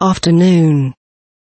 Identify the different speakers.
Speaker 1: Afternoon.